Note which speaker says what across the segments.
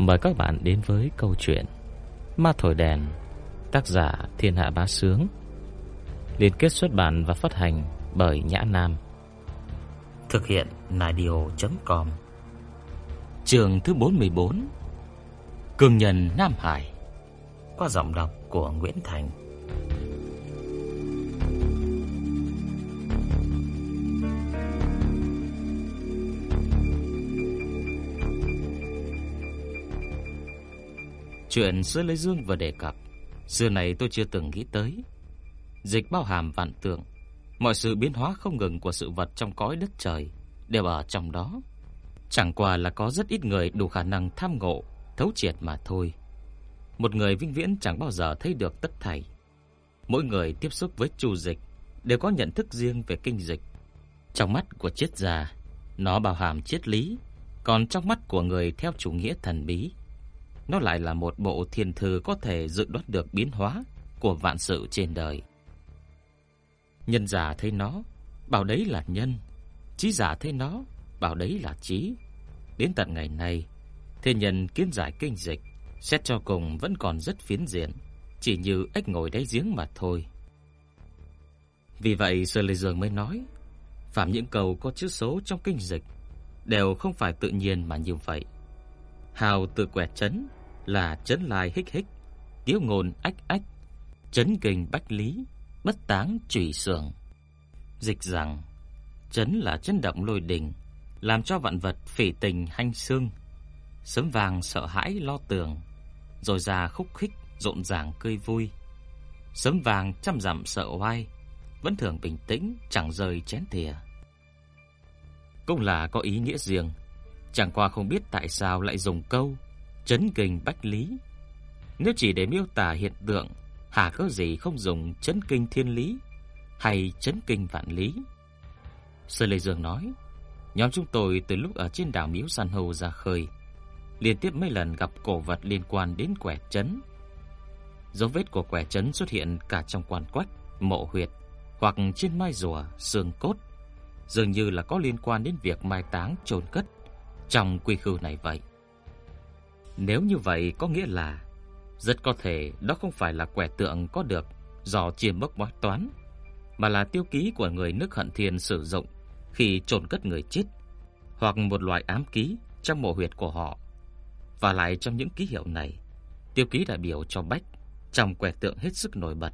Speaker 1: Mời các bạn đến với câu chuyện Ma Thổi Đèn Tác giả Thiên Hạ Bá Sướng Liên kết xuất bản và phát hành bởi Nhã Nam. Thực hiện Nadio.com Trường thứ 44 Cường nhân Nam Hải. Qua giọng đọc của Nguyễn Thành Chuyện xưa Lê Dương vừa đề cập, xưa này tôi chưa từng nghĩ tới. Dịch bao hàm vạn tượng, mọi sự biến hóa không ngừng của sự vật trong cõi đất trời đều ở trong đó. Chẳng qua là có rất ít người đủ khả năng tham ngộ, thấu triệt mà thôi. Một người vĩnh viễn chẳng bao giờ thấy được tất thảy. Mỗi người tiếp xúc với chu dịch đều có nhận thức riêng về kinh dịch. Trong mắt của triết gia, nó bao hàm triết lý, còn trong mắt của người theo chủ nghĩa thần bí, nó lại là một bộ thiên thư có thể dự đoán được biến hóa của vạn sự trên đời. Nhân giả thấy nó, bảo đấy là nhân, trí giả thấy nó, bảo đấy là trí. Đến tận ngày nay, thế nhân kiến giải kinh dịch, xét cho cùng vẫn còn rất phiến diện, chỉ như ếch ngồi đáy giếng mà thôi. Vì vậy Sơ Lê Dương mới nói, phạm những câu có chữ số trong kinh dịch đều không phải tự nhiên mà như vậy. Hào tự quẹt chấn là chấn lai hích hích, tiếu ngôn ách ách, chấn kinh bách lý, bất táng trùy sưởng. Dịch rằng, chấn là chấn động lôi đình, làm cho vạn vật phỉ tình hanh xương, sớm vàng sợ hãi lo tường, rồi già khúc khích rộn ràng cười vui. Sớm vàng trăm dặm sợ oai, vẫn thường bình tĩnh chẳng rời chén thìa. Cũng là có ý nghĩa riêng, chẳng qua không biết tại sao lại dùng câu chấn kinh bách lý. Nếu chỉ để miêu tả hiện tượng, hà có gì không dùng chấn kinh thiên lý hay chấn kinh vạn lý? Sơ Lê Dương nói, nhóm chúng tôi từ lúc ở trên đảo Miếu San hô ra khơi, liên tiếp mấy lần gặp cổ vật liên quan đến quẻ chấn. Dấu vết của quẻ chấn xuất hiện cả trong quan quách, mộ huyệt hoặc trên mai rùa, xương cốt, dường như là có liên quan đến việc mai táng chôn cất trong quy khư này vậy. Nếu như vậy có nghĩa là rất có thể đó không phải là quẻ tượng có được do chiêm bốc bói toán, mà là tiêu ký của người nước Hận Thiên sử dụng khi chôn cất người chết, hoặc một loại ám ký trong mộ huyệt của họ. Và lại trong những ký hiệu này, tiêu ký đại biểu cho bách trong quẻ tượng hết sức nổi bật.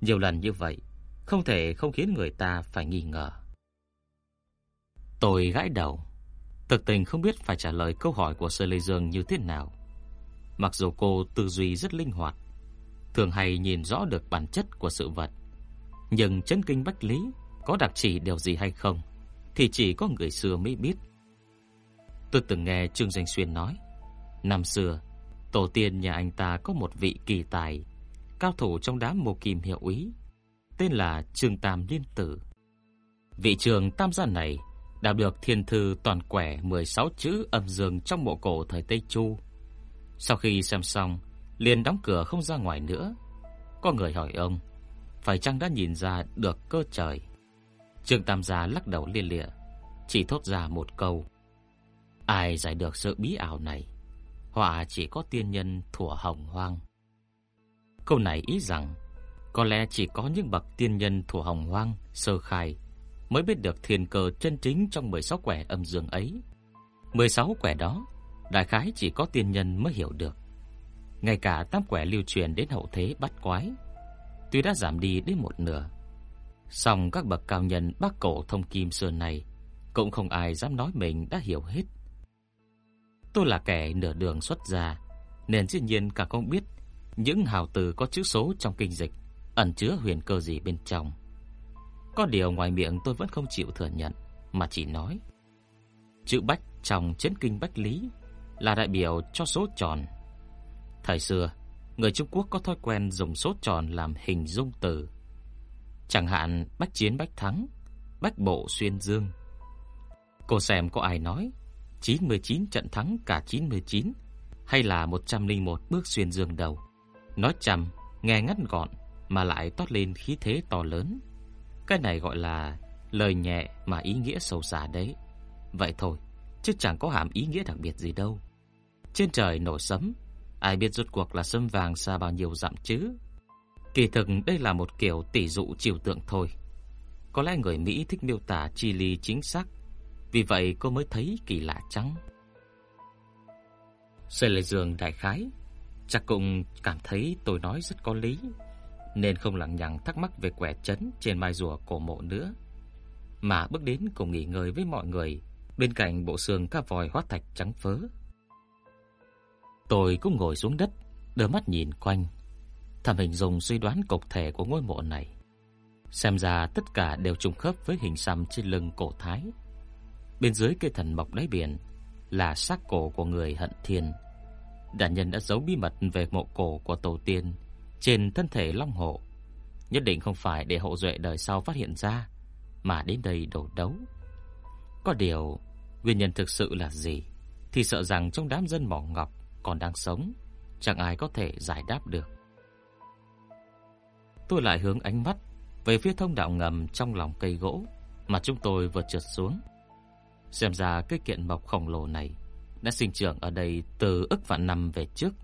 Speaker 1: Nhiều lần như vậy, không thể không khiến người ta phải nghi ngờ. Tôi gãi đầu, Thực tình không biết phải trả lời câu hỏi của Sơ Lê Dương như thế nào. Mặc dù cô tư duy rất linh hoạt, thường hay nhìn rõ được bản chất của sự vật, nhưng chân kinh bách lý có đặc chỉ điều gì hay không thì chỉ có người xưa mới biết. Tôi từng nghe Trương Danh Xuyên nói, năm xưa, tổ tiên nhà anh ta có một vị kỳ tài, cao thủ trong đám mồ kim hiệu úy, tên là Trương Tam Liên Tử. Vị trường tam gia này đã được thiên thư toàn quẻ 16 chữ âm dương trong mộ cổ thời Tây Chu. Sau khi xem xong, liền đóng cửa không ra ngoài nữa. Có người hỏi ông, phải chăng đã nhìn ra được cơ trời? Trương Tam gia lắc đầu liên lịa, chỉ thốt ra một câu: Ai giải được sự bí ảo này? Họa chỉ có tiên nhân thủa hồng hoang. Câu này ý rằng có lẽ chỉ có những bậc tiên nhân thủa hồng hoang sơ khai mới biết được thiên cơ chân chính trong 16 quẻ âm dương ấy. 16 quẻ đó, đại khái chỉ có tiên nhân mới hiểu được. Ngay cả tám quẻ lưu truyền đến hậu thế bắt quái, tuy đã giảm đi đến một nửa, song các bậc cao nhân bác cổ thông kim xưa này cũng không ai dám nói mình đã hiểu hết. Tôi là kẻ nửa đường xuất gia, nên dĩ nhiên cả không biết những hào từ có chữ số trong kinh dịch ẩn chứa huyền cơ gì bên trong. Có điều ngoài miệng tôi vẫn không chịu thừa nhận, mà chỉ nói. Chữ bách trong chấn kinh bách lý là đại biểu cho số tròn. Thời xưa, người Trung Quốc có thói quen dùng số tròn làm hình dung từ. Chẳng hạn bách chiến bách thắng, bách bộ xuyên dương. Cô xem có ai nói 99 trận thắng cả 99 hay là 101 bước xuyên dương đầu. Nói chầm nghe ngắn gọn mà lại toát lên khí thế to lớn. Cái này gọi là lời nhẹ mà ý nghĩa sâu xa đấy. Vậy thôi, chứ chẳng có hàm ý nghĩa đặc biệt gì đâu. Trên trời nổ sấm, ai biết rốt cuộc là sấm vàng xa bao nhiêu dặm chứ? Kỳ thực đây là một kiểu tỷ dụ trừu tượng thôi. Có lẽ người Mỹ thích miêu tả chi ly chính xác, vì vậy cô mới thấy kỳ lạ chăng? Sê lệ giường đại khái chắc cũng cảm thấy tôi nói rất có lý, nên không lằng nhằng thắc mắc về quẻ chấn trên mai rùa cổ mộ nữa, mà bước đến cùng nghỉ ngơi với mọi người bên cạnh bộ xương cá vòi hóa thạch trắng phớ. Tôi cũng ngồi xuống đất, đưa mắt nhìn quanh, thầm hình dung suy đoán cục thể của ngôi mộ này. Xem ra tất cả đều trùng khớp với hình xăm trên lưng cổ thái. Bên dưới cây thần mộc đáy biển là xác cổ của người hận thiên. Đàn nhân đã giấu bí mật về mộ cổ của tổ tiên trên thân thể long hộ. Nhất định không phải để hậu duệ đời sau phát hiện ra, mà đến đây đổ đấu. Có điều, nguyên nhân thực sự là gì thì sợ rằng trong đám dân mỏ ngọc còn đang sống, chẳng ai có thể giải đáp được. Tôi lại hướng ánh mắt về phía thông đạo ngầm trong lòng cây gỗ mà chúng tôi vừa trượt xuống. Xem ra cái kiện mộc khổng lồ này đã sinh trưởng ở đây từ ức vạn năm về trước.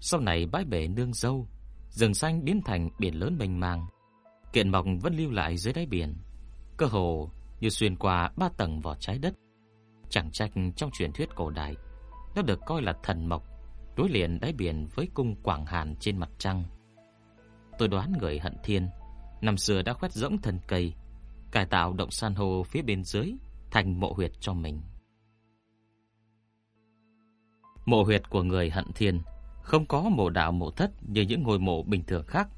Speaker 1: Sau này bãi bể nương dâu, rừng xanh biến thành biển lớn mênh mang. Kiện mộc vẫn lưu lại dưới đáy biển, cơ hồ như xuyên qua ba tầng vỏ trái đất. Chẳng trách trong truyền thuyết cổ đại, nó được coi là thần mộc, đối liền đáy biển với cung Quảng Hàn trên mặt trăng. Tôi đoán người hận thiên năm xưa đã khoét rỗng thân cây, cải tạo động san hô phía bên dưới thành mộ huyệt cho mình. Mộ huyệt của người hận thiên không có mộ đạo mộ thất như những ngôi mộ bình thường khác,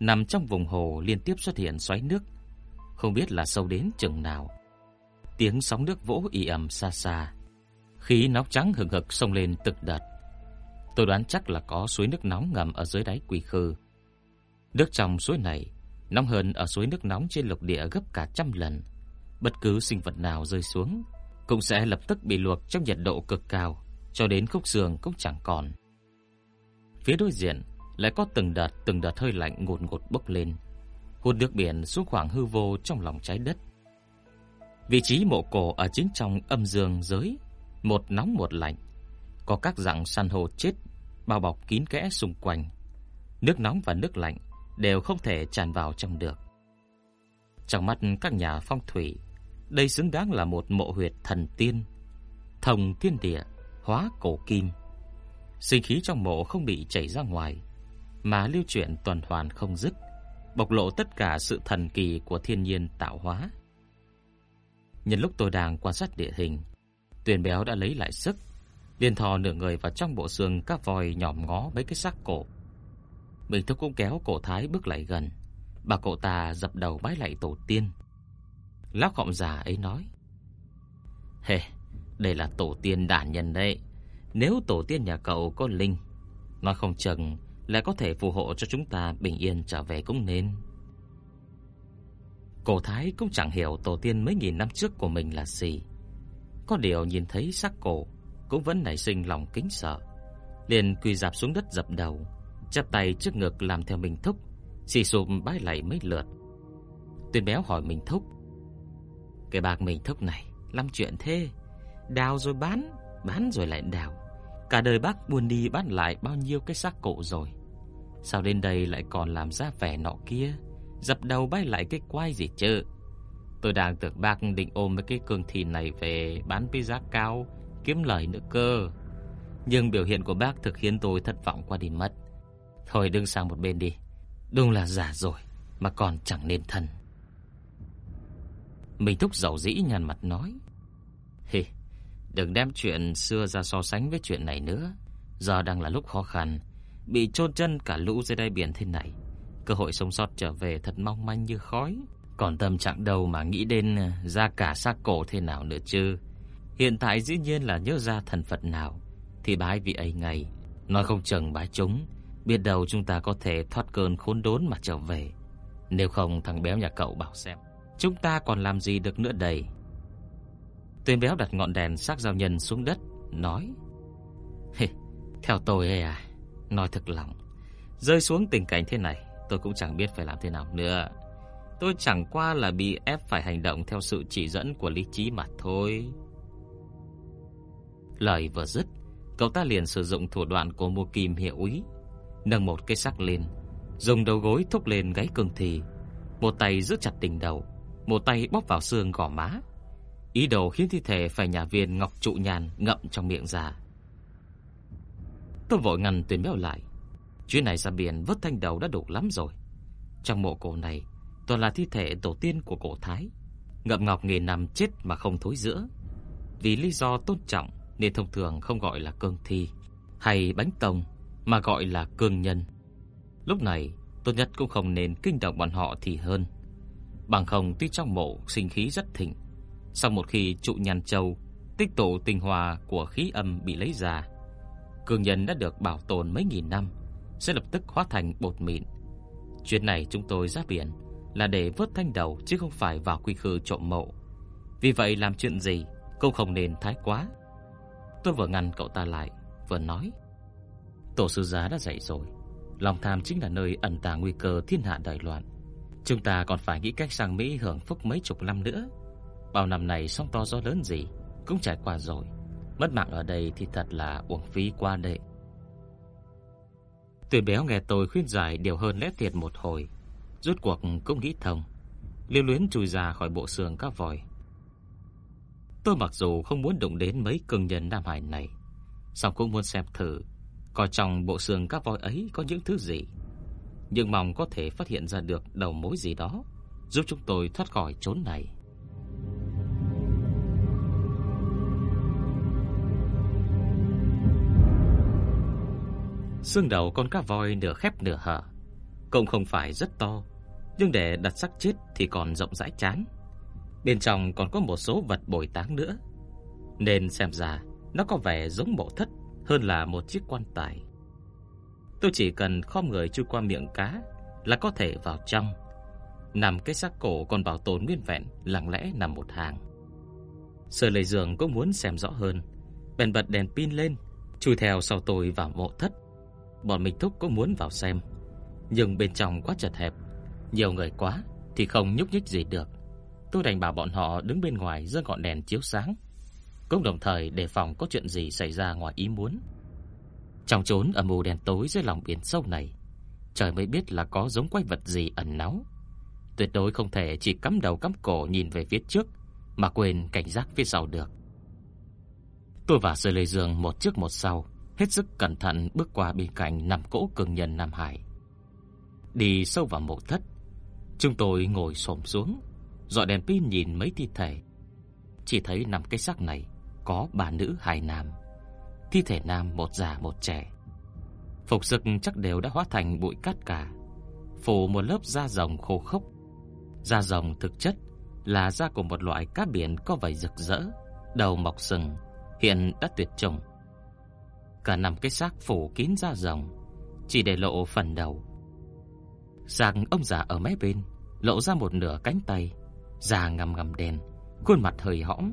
Speaker 1: nằm trong vùng hồ liên tiếp xuất hiện xoáy nước, không biết là sâu đến chừng nào. Tiếng sóng nước vỗ ì ầm xa xa, khí nóng trắng hừng hực xông lên tực đợt. Tôi đoán chắc là có suối nước nóng ngầm ở dưới đáy quỷ khư. Nước trong suối này nóng hơn ở suối nước nóng trên lục địa gấp cả trăm lần. Bất cứ sinh vật nào rơi xuống cũng sẽ lập tức bị luộc trong nhiệt độ cực cao, cho đến khúc xương cũng chẳng còn. Phía đối diện lại có từng đợt từng đợt hơi lạnh ngột ngột bốc lên, hút nước biển xuống khoảng hư vô trong lòng trái đất. Vị trí mộ cổ ở chính trong âm dương giới, một nóng một lạnh, có các dạng san hô chết bao bọc kín kẽ xung quanh. Nước nóng và nước lạnh đều không thể tràn vào trong được. Trong mắt các nhà phong thủy, đây xứng đáng là một mộ huyệt thần tiên, thông thiên địa, hóa cổ kim. Sinh khí trong mộ không bị chảy ra ngoài, mà lưu chuyển tuần hoàn không dứt, bộc lộ tất cả sự thần kỳ của thiên nhiên tạo hóa. Nhân lúc tôi đang quan sát địa hình, Tuyền Béo đã lấy lại sức, liền thò nửa người vào trong bộ xương các voi nhòm ngó mấy cái xác cổ. Mình thúc cũng kéo cổ Thái bước lại gần, bà cậu ta dập đầu bái lạy tổ tiên. Lão khọm già ấy nói: "Hề, hey, đây là tổ tiên đản nhân đấy. Nếu tổ tiên nhà cậu có linh, nó không chừng là có thể phù hộ cho chúng ta bình yên trở về cũng nên." Cổ Thái cũng chẳng hiểu tổ tiên mấy nghìn năm trước của mình là gì. Có điều nhìn thấy xác cổ cũng vẫn nảy sinh lòng kính sợ, liền quỳ rạp xuống đất dập đầu, chắp tay trước ngực làm theo mình thúc, xì sụp bái lạy mấy lượt. Tuyên béo hỏi mình thúc: "Cái bạc mình thúc này, làm chuyện thế, đào rồi bán, bán rồi lại đào. Cả đời bác buồn đi bán lại bao nhiêu cái xác cổ rồi. Sao đến đây lại còn làm ra vẻ nọ kia, dập đầu bái lại cái quai gì chứ?" Tôi đang tưởng bác định ôm mấy cái cường thìn này về bán với giá cao, kiếm lời nữa cơ. Nhưng biểu hiện của bác thực khiến tôi thất vọng qua đi mất. Thôi đứng sang một bên đi. Đúng là giả rồi, mà còn chẳng nên thân. Mình thúc dầu dĩ nhàn mặt nói. Hì, đừng đem chuyện xưa ra so sánh với chuyện này nữa. Giờ đang là lúc khó khăn, bị chôn chân cả lũ dưới đáy biển thế này. Cơ hội sống sót trở về thật mong manh như khói. Còn tâm trạng đâu mà nghĩ đến ờ, ra cả xác cổ thế nào nữa chứ. Hiện tại dĩ nhiên là nhớ ra thần Phật nào thì bái vị ấy ngay. Nói không chừng bái chúng, biết đâu chúng ta có thể thoát cơn khốn đốn mà trở về. Nếu không thằng béo nhà cậu bảo xem, chúng ta còn làm gì được nữa đây. Tên béo đặt ngọn đèn sắc giao nhân xuống đất, nói: "Hê, theo tôi ấy à, nói thật lòng, rơi xuống tình cảnh thế này, tôi cũng chẳng biết phải làm thế nào nữa." Tôi chẳng qua là bị ép phải hành động theo sự chỉ dẫn của lý trí mà thôi. Lời vừa dứt, Cậu ta liền sử dụng thủ đoạn của mua kim hiệu úy, nâng một cái xác lên, dùng đầu gối thúc lên gáy cương thì, một tay giữ chặt đỉnh đầu, một tay bóp vào xương gò má, ý đồ khiến thi thể phải nhà viên ngọc trụ nhàn ngậm trong miệng ra. Tôi vội ngăn tuyền béo lại. Chuyến này ra biển vớt thanh đầu đã đủ lắm rồi. Trong mộ cổ này toàn là thi thể tổ tiên của cổ Thái, ngậm ngọc nghìn năm chết mà không thối giữa. Vì lý do tôn trọng nên thông thường không gọi là cương thi hay bánh tông mà gọi là cương nhân. Lúc này, tốt nhất cũng không nên kinh động bọn họ thì hơn. Bằng không tuy trong mộ sinh khí rất thịnh, sau một khi trụ nhàn châu tích tụ tinh hoa của khí âm bị lấy ra, cương nhân đã được bảo tồn mấy nghìn năm, sẽ lập tức hóa thành bột mịn. Chuyện này chúng tôi ra biển là để vớt thanh đầu chứ không phải vào quy khư trộm mộ. Vì vậy làm chuyện gì cũng không nên thái quá. Tôi vừa ngăn cậu ta lại, vừa nói: "Tổ sư giá đã dạy rồi, lòng tham chính là nơi ẩn tàng nguy cơ thiên hạ đại loạn. Chúng ta còn phải nghĩ cách sang Mỹ hưởng phúc mấy chục năm nữa. Bao năm này sóng to gió lớn gì cũng trải qua rồi, mất mạng ở đây thì thật là uổng phí qua đệ." Tuyệt béo nghe tôi khuyên giải điều hơn lẽ thiệt một hồi, rốt cuộc cũng nghĩ thông, liêu luyến chui ra khỏi bộ xương các vòi. Tôi mặc dù không muốn đụng đến mấy cường nhân Nam Hải này, song cũng muốn xem thử coi trong bộ xương các voi ấy có những thứ gì. Nhưng mong có thể phát hiện ra được đầu mối gì đó, giúp chúng tôi thoát khỏi chốn này. Xương đầu con cá voi nửa khép nửa hở, cũng không phải rất to, nhưng để đặt xác chết thì còn rộng rãi chán. Bên trong còn có một số vật bồi táng nữa, nên xem ra nó có vẻ giống mộ thất hơn là một chiếc quan tài. Tôi chỉ cần khom người chui qua miệng cá là có thể vào trong. Nằm cái xác cổ còn bảo tồn nguyên vẹn, lặng lẽ nằm một hàng. Sở Lệ giường cũng muốn xem rõ hơn, bèn bật đèn pin lên, chui theo sau tôi vào mộ thất. Bọn mình thúc cũng muốn vào xem, nhưng bên trong quá chật hẹp, nhiều người quá thì không nhúc nhích gì được. Tôi đành bảo bọn họ đứng bên ngoài giơ ngọn đèn chiếu sáng, cũng đồng thời đề phòng có chuyện gì xảy ra ngoài ý muốn. Trong chốn ở mù đen tối dưới lòng biển sâu này, trời mới biết là có giống quái vật gì ẩn náu. Tuyệt đối không thể chỉ cắm đầu cắm cổ nhìn về phía trước mà quên cảnh giác phía sau được. Tôi và Sơ Lê Dương một trước một sau, hết sức cẩn thận bước qua bên cạnh nằm cỗ cường nhân Nam Hải. Đi sâu vào mộ thất, chúng tôi ngồi xổm xuống, dọi đèn pin nhìn mấy thi thể. Chỉ thấy nằm cái xác này có ba nữ hai nam. Thi thể nam một già một trẻ. Phục sức chắc đều đã hóa thành bụi cát cả, phủ một lớp da rồng khô khốc. Da rồng thực chất là da của một loại cá biển có vảy rực rỡ, đầu mọc sừng, hiện đã tuyệt chủng. Cả năm cái xác phủ kín da rồng, chỉ để lộ phần đầu. Sang ông già ở mé bên, lộ ra một nửa cánh tay, da ngầm ngầm đen, khuôn mặt hơi hõm,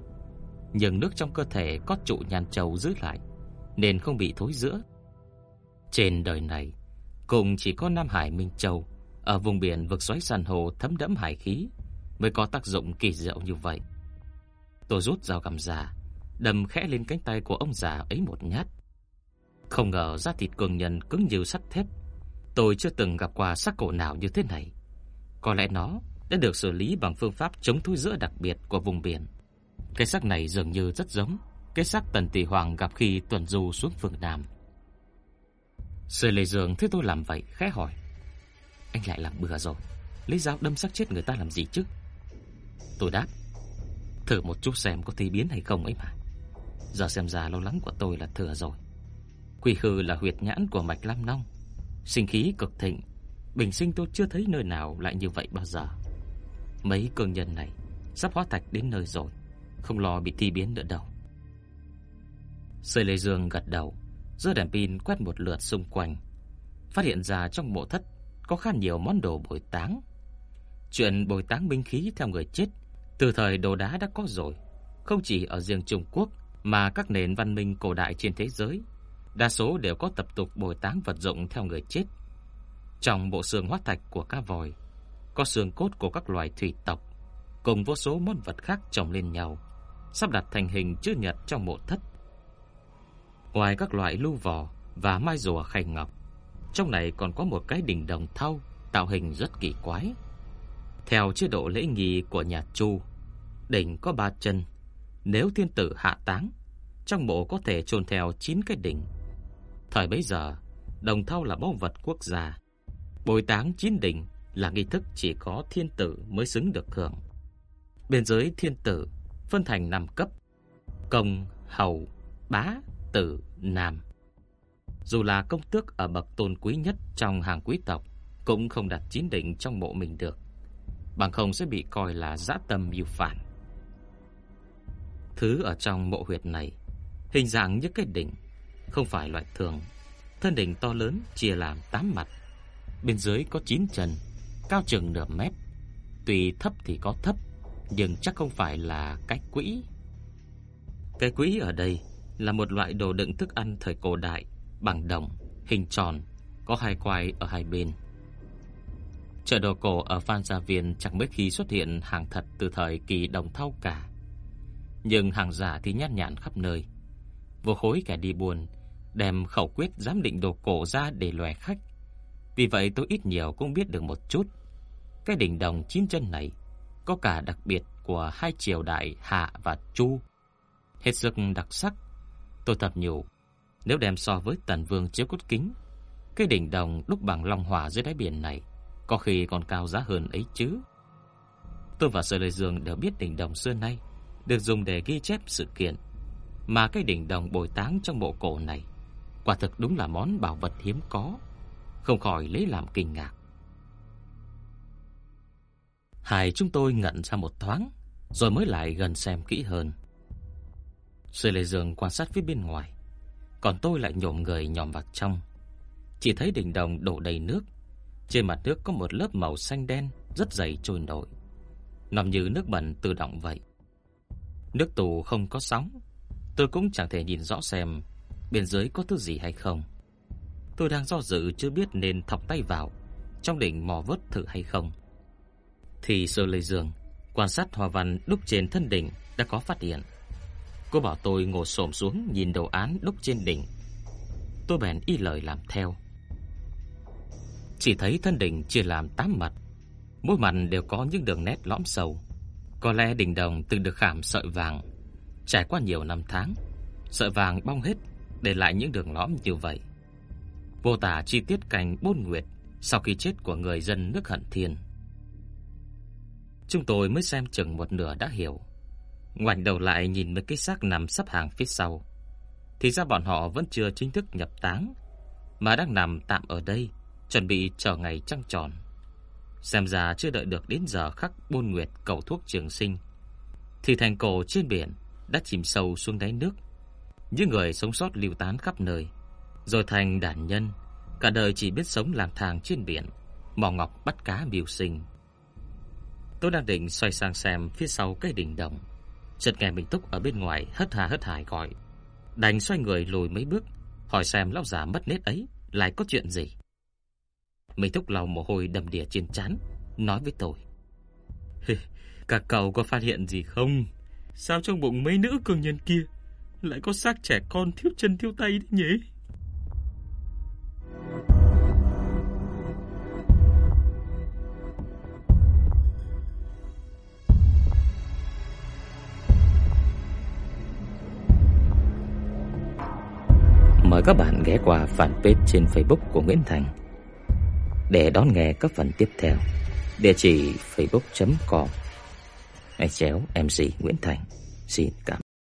Speaker 1: nhưng nước trong cơ thể có trụ nhàn châu giữ lại, nên không bị thối rữa. Trên đời này, cùng chỉ có Nam Hải Minh Châu ở vùng biển vực xoáy san hô thấm đẫm hải khí mới có tác dụng kỳ diệu như vậy. Tôi rút dao găm ra, đâm khẽ lên cánh tay của ông già ấy một nhát. Không ngờ da thịt cường nhân cứng như sắt thép. Tôi chưa từng gặp qua xác cổ nào như thế này. Có lẽ nó đã được xử lý bằng phương pháp chống thối rữa đặc biệt của vùng biển. Cái xác này dường như rất giống cái xác Tần Tỷ Hoàng gặp khi tuần du xuống phương Nam. Sơ Lê Dương thấy tôi làm vậy, khẽ hỏi: "Anh lại làm bừa rồi, lấy dao đâm xác chết người ta làm gì chứ?" Tôi đáp: "Thử một chút xem có thi biến hay không ấy mà. Giờ xem ra lo lắng của tôi là thừa rồi. Quỷ khư là huyệt nhãn của mạch Lam long, sinh khí cực thịnh, bình sinh tôi chưa thấy nơi nào lại như vậy bao giờ. Mấy cường nhân này sắp hóa thạch đến nơi rồi." không lo bị thi biến nữa đâu. Sơi Lê Dương gật đầu, giơ đèn pin quét một lượt xung quanh, phát hiện ra trong mộ thất có khá nhiều món đồ bồi táng. Chuyện bồi táng binh khí theo người chết từ thời đồ đá đã có rồi, không chỉ ở riêng Trung Quốc mà các nền văn minh cổ đại trên thế giới, đa số đều có tập tục bồi táng vật dụng theo người chết. Trong bộ xương hóa thạch của cá vòi có xương cốt của các loài thủy tộc, cùng vô số món vật khác chồng lên nhau, sắp đặt thành hình chữ nhật trong mộ thất. Ngoài các loại lưu vò và mai rùa khay ngọc, trong này còn có một cái đỉnh đồng thau tạo hình rất kỳ quái. Theo chế độ lễ nghi của nhà Chu, đỉnh có ba chân, nếu thiên tử hạ táng, trong mộ có thể chôn theo 9 cái đỉnh. Thời bấy giờ, đồng thau là báu vật quốc gia. Bồi táng chín đỉnh là nghi thức chỉ có thiên tử mới xứng được hưởng. Bên dưới thiên tử phân thành 5 cấp: công, hầu, bá, tử, nam. Dù là công tước ở bậc tôn quý nhất trong hàng quý tộc cũng không đặt chín đỉnh trong mộ mình được, bằng không sẽ bị coi là dã tâm mưu phản. Thứ ở trong mộ huyệt này hình dạng như cái đỉnh, không phải loại thường. Thân đỉnh to lớn chia làm 8 mặt, bên dưới có 9 chân, cao chừng nửa mét. Tuy thấp thì có thấp, nhưng chắc không phải là cái quỹ. Cái quỹ ở đây là một loại đồ đựng thức ăn thời cổ đại bằng đồng, hình tròn, có hai quai ở hai bên. Chợ đồ cổ ở Phan Gia Viên chẳng mấy khi xuất hiện hàng thật từ thời kỳ đồng thau cả. Nhưng hàng giả thì nhát nhản khắp nơi. Vô khối kẻ đi buồn đem khẩu quyết giám định đồ cổ ra để lòe khách. Vì vậy tôi ít nhiều cũng biết được một chút. Cái đỉnh đồng chín chân này có cả đặc biệt của hai triều đại Hạ và Chu. Hết sức đặc sắc. Tôi tập nhủ, nếu đem so với Tần Vương chiếu cốt kính, cái đỉnh đồng đúc bằng long hỏa dưới đáy biển này có khi còn cao giá hơn ấy chứ. Tôi và Sở Lê Dương đều biết đỉnh đồng xưa nay được dùng để ghi chép sự kiện, mà cái đỉnh đồng bồi táng trong mộ cổ này quả thực đúng là món bảo vật hiếm có, không khỏi lấy làm kinh ngạc. Hai chúng tôi ngẩn ra một thoáng, rồi mới lại gần xem kỹ hơn. Sư Lê Dương quan sát phía bên ngoài, còn tôi lại nhổm người nhòm vào trong. Chỉ thấy đỉnh đồng đổ đầy nước, trên mặt nước có một lớp màu xanh đen rất dày trôi nổi, nằm như nước bẩn tự động vậy. Nước tù không có sóng, tôi cũng chẳng thể nhìn rõ xem bên dưới có thứ gì hay không. Tôi đang do dự chưa biết nên thọc tay vào trong đỉnh mò vớt thử hay không. Thì Sơ Lê Dương quan sát hoa văn đúc trên thân đỉnh đã có phát hiện. Cô bảo tôi ngồi xổm xuống nhìn đồ án đúc trên đỉnh. Tôi bèn y lời làm theo. Chỉ thấy thân đỉnh chia làm 8 mặt, mỗi mặt đều có những đường nét lõm sâu. Có lẽ đỉnh đồng từng được khảm sợi vàng, trải qua nhiều năm tháng, sợi vàng bong hết, để lại những đường lõm như vậy. Vô tả chi tiết cảnh bôn nguyệt sau khi chết của người dân nước Hận Thiên. Chúng tôi mới xem chừng một nửa đã hiểu. Ngoảnh đầu lại nhìn mấy cái xác nằm sắp hàng phía sau, thì ra bọn họ vẫn chưa chính thức nhập táng, mà đang nằm tạm ở đây, chuẩn bị chờ ngày trăng tròn. Xem ra chưa đợi được đến giờ khắc bôn nguyệt cầu thuốc trường sinh, thì thành cổ trên biển đã chìm sâu xuống đáy nước. Những người sống sót lưu tán khắp nơi, rồi thành đàn nhân, cả đời chỉ biết sống lang thang trên biển, mò ngọc bắt cá mưu sinh. Tôi đang định xoay sang xem phía sau cái đỉnh đồng, chợt nghe Minh Túc ở bên ngoài hất hà hất hải gọi. Đành xoay người lùi mấy bước, hỏi xem lão già mất nết ấy lại có chuyện gì. Minh Túc lau mồ hôi đầm đìa trên trán, nói với tôi: "Các cậu có phát hiện gì không? Sao trong bụng mấy nữ cường nhân kia lại có xác trẻ con thiếu chân thiếu tay đấy nhỉ?"
Speaker 2: Mời các bạn ghé qua fanpage trên Facebook của Nguyễn Thành để đón nghe các phần tiếp theo. Địa chỉ facebook.com Chéo MC Nguyễn Thành. Xin cảm